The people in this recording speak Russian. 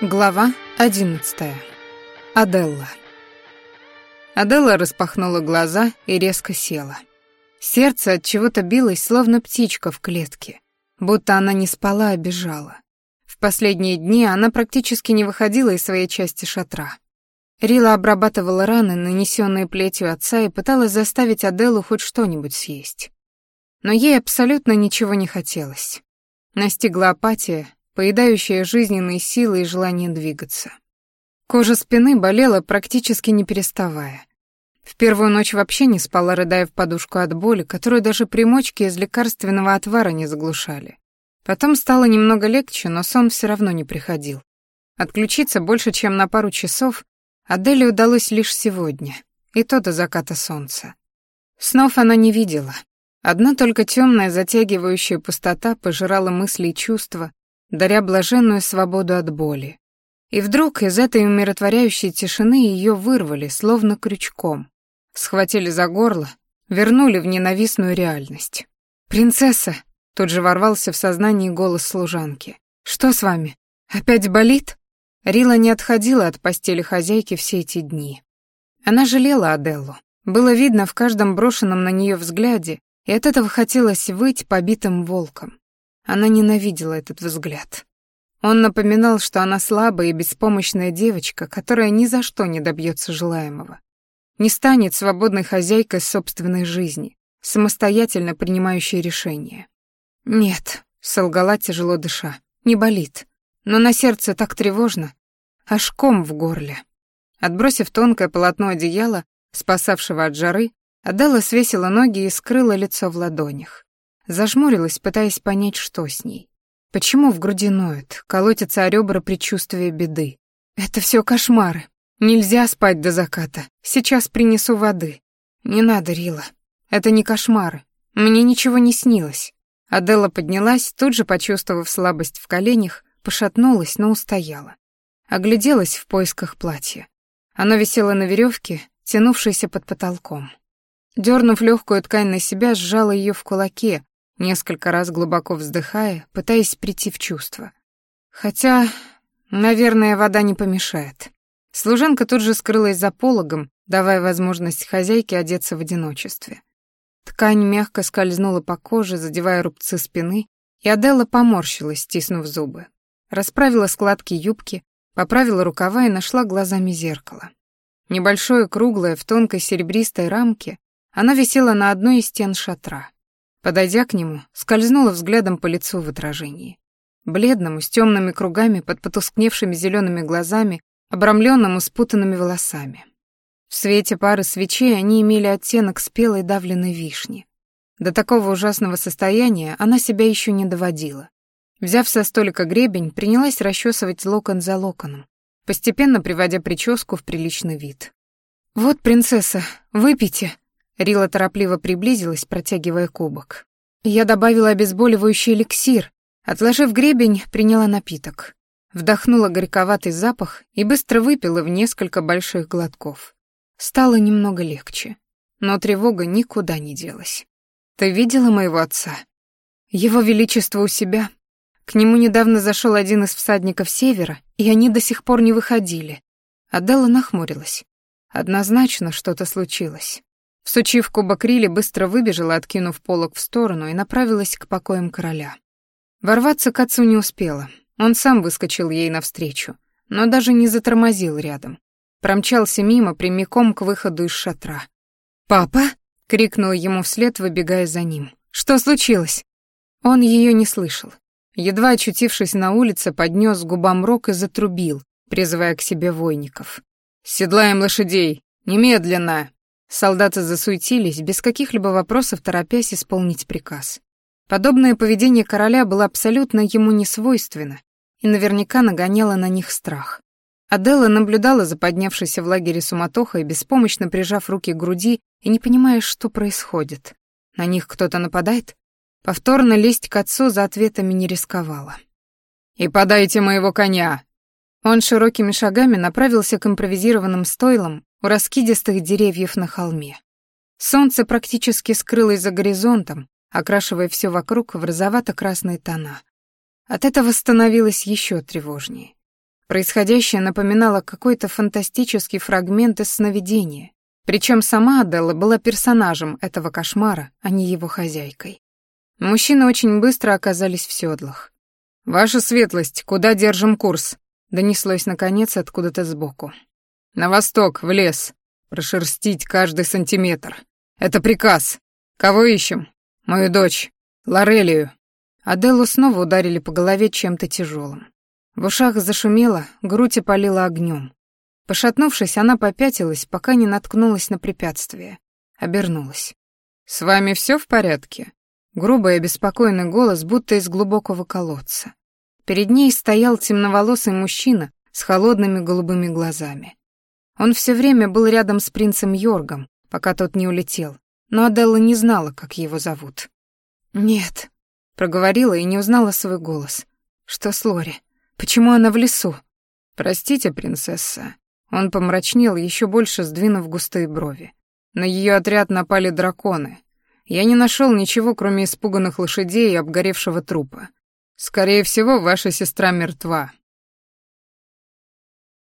Глава одиннадцатая. Аделла. Аделла распахнула глаза и резко села. Сердце от чего-то билось, словно птичка в клетке, будто она не спала, а бежала. В последние дни она практически не выходила из своей части шатра. Рила обрабатывала раны, нанесенные плетью отца, и пыталась заставить Аделлу хоть что-нибудь съесть. Но ей абсолютно ничего не хотелось. Настигла апатия, поедающая жизненные силы и желание двигаться. Кожа спины болела практически не переставая. В первую ночь вообще не спала, рыдая в подушку от боли, которую даже примочки из лекарственного отвара не заглушали. Потом стало немного легче, но сон все равно не приходил. Отключиться больше, чем на пару часов Аделе удалось лишь сегодня, и то до заката солнца. Снов она не видела. Одна только темная затягивающая пустота пожирала мысли и чувства, даря блаженную свободу от боли. И вдруг из этой умиротворяющей тишины ее вырвали, словно крючком. Схватили за горло, вернули в ненавистную реальность. «Принцесса!» — тут же ворвался в сознание голос служанки. «Что с вами? Опять болит?» Рила не отходила от постели хозяйки все эти дни. Она жалела Аделлу. Было видно в каждом брошенном на нее взгляде, и от этого хотелось выть побитым волком. Она ненавидела этот взгляд. Он напоминал, что она слабая и беспомощная девочка, которая ни за что не добьется желаемого. Не станет свободной хозяйкой собственной жизни, самостоятельно принимающей решения. «Нет», — солгала тяжело дыша, — «не болит. Но на сердце так тревожно, аж ком в горле». Отбросив тонкое полотно одеяла, спасавшего от жары, Аделла свесила ноги и скрыла лицо в ладонях. Зажмурилась, пытаясь понять, что с ней. Почему в груди ноет, колотится о ребра предчувствие беды? Это все кошмары. Нельзя спать до заката. Сейчас принесу воды. Не надо, Рила. Это не кошмары. Мне ничего не снилось. Аделла поднялась, тут же почувствовав слабость в коленях, пошатнулась, но устояла. Огляделась в поисках платья. Оно висело на веревке, тянувшейся под потолком. Дернув легкую ткань на себя, сжала ее в кулаке, несколько раз глубоко вздыхая, пытаясь прийти в чувство. Хотя, наверное, вода не помешает. Служанка тут же скрылась за пологом, давая возможность хозяйке одеться в одиночестве. Ткань мягко скользнула по коже, задевая рубцы спины, и Аделла поморщилась, стиснув зубы. Расправила складки юбки, поправила рукава и нашла глазами зеркало. Небольшое круглое в тонкой серебристой рамке, оно висело на одной из стен шатра. Подойдя к нему, скользнула взглядом по лицу в отражении. Бледному, с темными кругами, под потускневшими зелеными глазами, обрамленному спутанными волосами. В свете пары свечей они имели оттенок спелой давленной вишни. До такого ужасного состояния она себя еще не доводила. Взяв со столика гребень, принялась расчесывать локон за локоном, постепенно приводя прическу в приличный вид. «Вот, принцесса, выпейте», Рила торопливо приблизилась, протягивая кубок. Я добавила обезболивающий эликсир. Отложив гребень, приняла напиток. Вдохнула горьковатый запах и быстро выпила в несколько больших глотков. Стало немного легче. Но тревога никуда не делась. «Ты видела моего отца?» «Его Величество у себя. К нему недавно зашел один из всадников Севера, и они до сих пор не выходили». Аделла нахмурилась. Однозначно что-то случилось. Всучив кубок Рили, быстро выбежала, откинув полок в сторону, и направилась к покоям короля. Ворваться к отцу не успела. Он сам выскочил ей навстречу, но даже не затормозил рядом. Промчался мимо прямиком к выходу из шатра. «Папа?» — крикнула ему вслед, выбегая за ним. «Что случилось?» Он ее не слышал. Едва очутившись на улице, поднес губам рог и затрубил, призывая к себе войников. «Седлаем лошадей! Немедленно!» Солдаты засуетились, без каких-либо вопросов торопясь исполнить приказ. Подобное поведение короля было абсолютно ему не свойственно и наверняка нагоняло на них страх. Аделла наблюдала за поднявшейся в лагере суматохой, беспомощно прижав руки к груди и не понимая, что происходит. На них кто-то нападает? Повторно лезть к отцу за ответами не рисковала. «И подайте моего коня!» Он широкими шагами направился к импровизированным стойлам у раскидистых деревьев на холме. Солнце практически скрылось за горизонтом, окрашивая все вокруг в розовато-красные тона. От этого становилось еще тревожнее. Происходящее напоминало какой-то фантастический фрагмент из сновидения. Причем сама Аделла была персонажем этого кошмара, а не его хозяйкой. Мужчины очень быстро оказались в седлах. «Ваша светлость, куда держим курс?» — донеслось, наконец, откуда-то сбоку. «На восток, в лес. Прошерстить каждый сантиметр. Это приказ. Кого ищем? Мою дочь. Лорелию». Аделлу снова ударили по голове чем-то тяжелым. В ушах зашумело, грудь опалила огнем. Пошатнувшись, она попятилась, пока не наткнулась на препятствие. Обернулась. «С вами все в порядке?» Грубый и беспокойный голос, будто из глубокого колодца. Перед ней стоял темноволосый мужчина с холодными голубыми глазами. Он все время был рядом с принцем Йоргом, пока тот не улетел, но Аделла не знала, как его зовут. «Нет», — проговорила и не узнала свой голос. «Что с Лори? Почему она в лесу?» «Простите, принцесса». Он помрачнел, еще больше сдвинув густые брови. На ее отряд напали драконы, я не нашел ничего, кроме испуганных лошадей и обгоревшего трупа. Скорее всего, ваша сестра мертва.